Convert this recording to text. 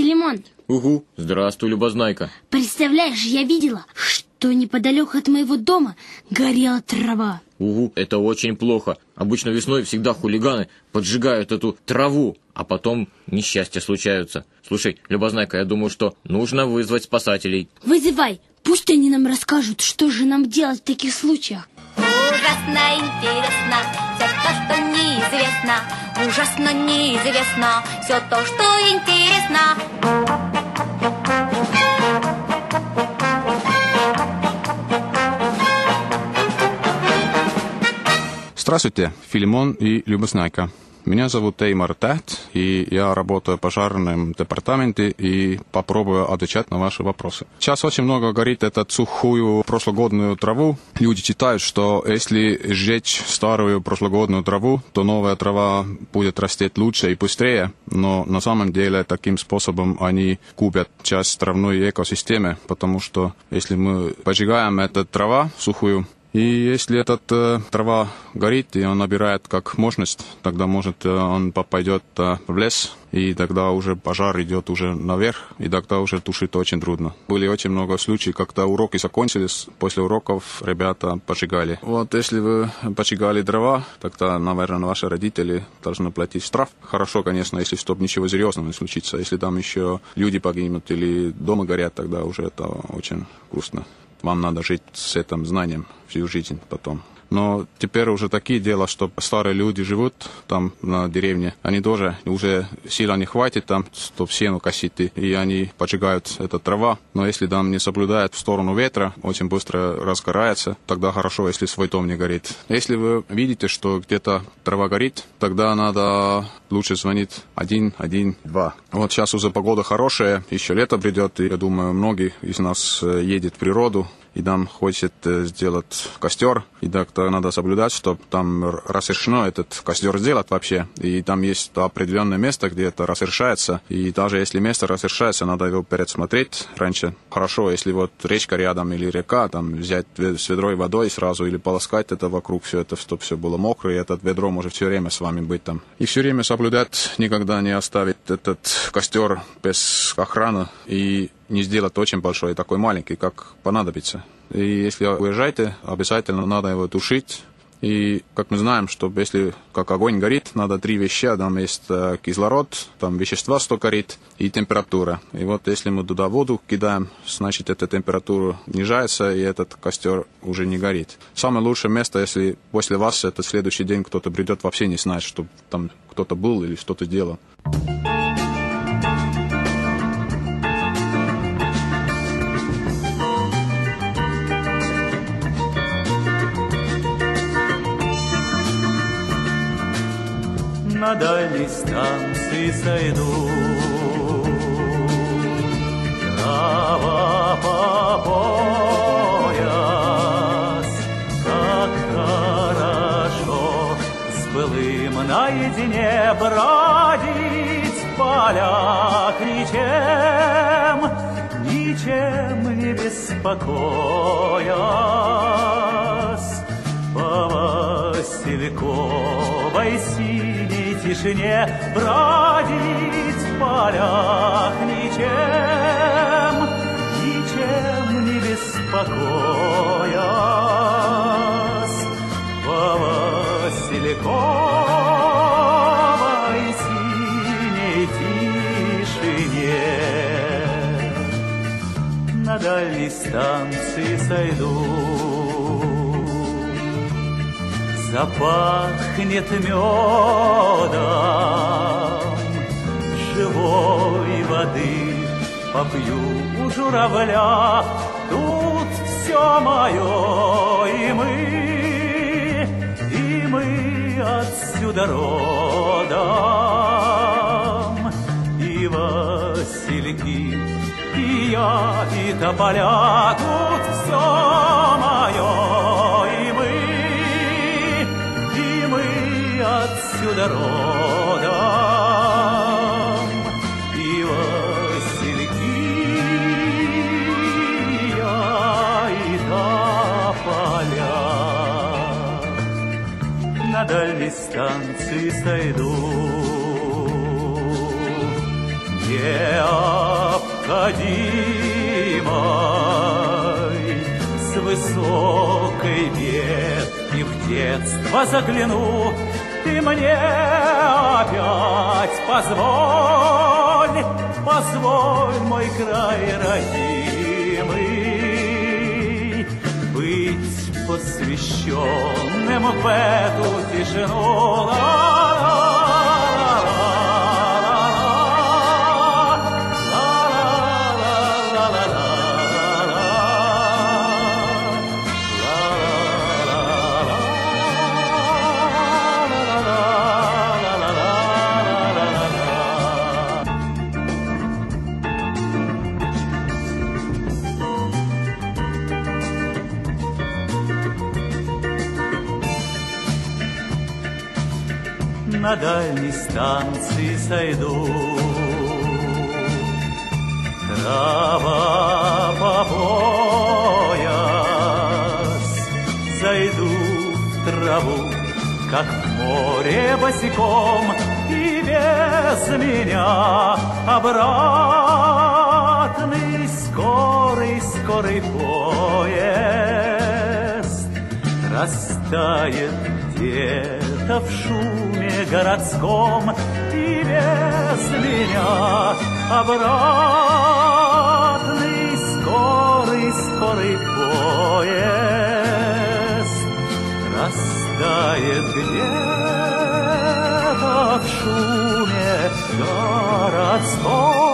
Лимон. Угу, здравствуй, Любознайка. Представляешь, я видела, что неподалеку от моего дома горела трава. Угу, это очень плохо. Обычно весной всегда хулиганы поджигают эту траву, а потом несчастья случаются. Слушай, Любознайка, я думаю, что нужно вызвать спасателей. Вызывай, пусть они нам расскажут, что же нам делать в таких случаях. Ужасно интересно все то, что неизвестно. Ужасно неизвестно все то, что интересно. Здравствуйте, Филимон и Любознайка. Меня зовут Эймар Тät, и я работаю в пожарном департаменте и попробую отвечать на ваши вопросы. Сейчас очень много горит этот сухую прошлогодную траву. Люди считают, что если сжечь старую прошлогодную траву, то новая трава будет расти лучше и быстрее, но на самом деле таким способом они купят часть травной экосистемы, потому что если мы поджигаем эту трава сухую, и если эта э, трава горит, и он набирает как мощность, тогда, может, э, он пойдет э, в лес, и тогда уже пожар идет уже наверх, и тогда уже тушить очень трудно. Были очень много случаев, когда уроки закончились, после уроков ребята поджигали. Вот если вы поджигали дрова, тогда, наверное, ваши родители должны платить штраф. Хорошо, конечно, если чтобы ничего серьезного не случится. Если там еще люди погибнут или дома горят, тогда уже это очень грустно. Вам надо жить с этим знанием всю жизнь потом. Но теперь уже такие дела, что старые люди живут там на деревне, они тоже уже сила не хватит там, чтобы сену косить, и они поджигают эту трава. Но если там не соблюдают в сторону ветра, очень быстро разгорается, тогда хорошо, если свой дом не горит. Если вы видите, что где-то трава горит, тогда надо лучше звонить 112. Вот сейчас уже погода хорошая, еще лето придет, и я думаю, многие из нас едет в природу, и нам хочет сделать костер, и так-то надо соблюдать, чтобы там разрешено этот костер сделать вообще, и там есть определенное место, где это разрешается, и даже если место разрешается, надо его пересмотреть. Раньше. Хорошо, если вот речка рядом или река, там взять с ведрой водой сразу или полоскать это вокруг, все это, чтобы все было мокро, и этот ведро может все время с вами быть там. И все время соблюдать, никогда не оставить этот костер без охраны, и не сделать очень большой, такой маленький, как понадобится. И если уезжаете, обязательно надо его тушить. И, как мы знаем, что если как огонь горит, надо три вещи. Там есть кислород, там вещества, что горит, и температура. И вот если мы туда воду кидаем, значит, эта температура снижается, и этот костер уже не горит. Самое лучшее место, если после вас этот следующий день кто-то придет, вообще не знает, что там кто-то был или что-то делал. На дальней станции сойду. Трава по пояс, как хорошо с былым наедине бродить в полях ничем, ничем не беспокоясь. По Васильковой синей тишине бродить в полях ничем, ничем не беспокоясь. По Васильковой синей тишине на дальней станции сойду. Запахнет медом. Живой воды, Попью у журавля, тут все мое, и мы, и мы отсюда родом, и васильки, и я, и тополя, тут все мое, отсюда родом, и васильки я, и тополя на дальней станции сойду. Yeah. родимой, С высокой ветки в детство загляну, Ты мне опять позволь, Позволь, мой край родимый, Быть посвященным в эту тишину. На дальней станции сойду. Трава по пояс, зайду в траву, как в море босиком, и без меня обратный скорый, скорый поезд растает где-то в шуме городском и без меня обратный скорый, скорый поезд растает где-то в шуме городском.